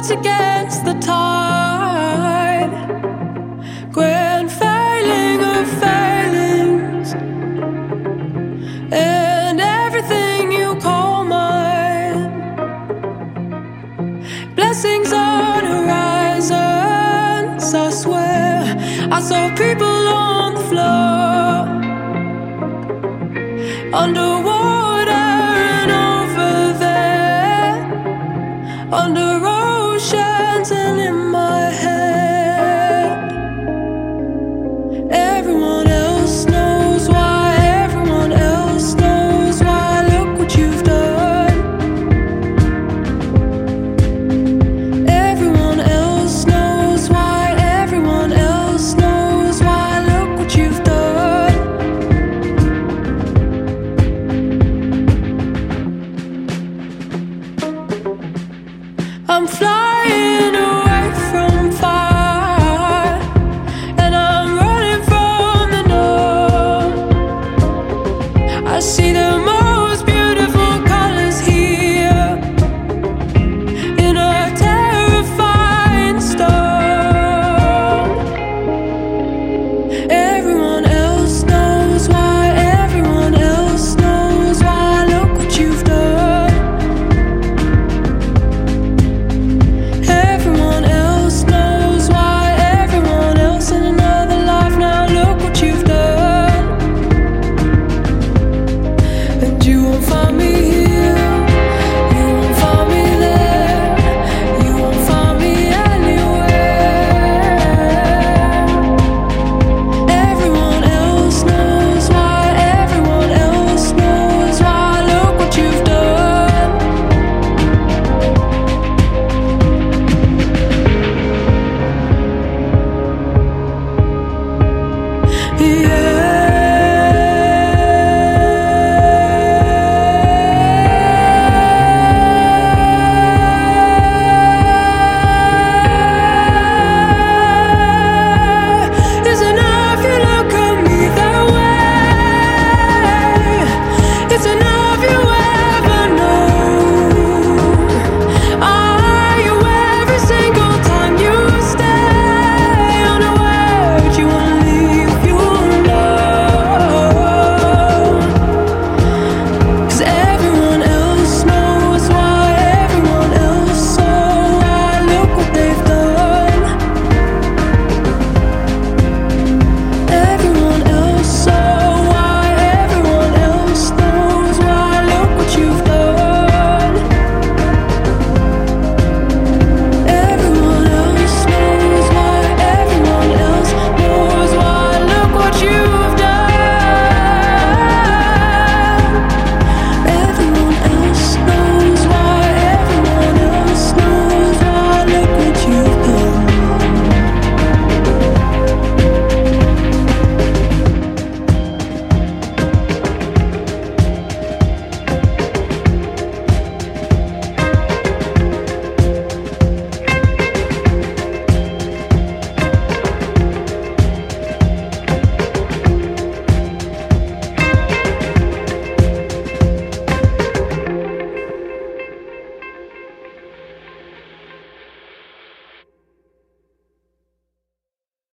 odds against the tide. Grand failing failings. And everything you call mine. Blessings on horizons, I swear. I saw people on the floor. Underwater and over there. Oceans and in my head. see the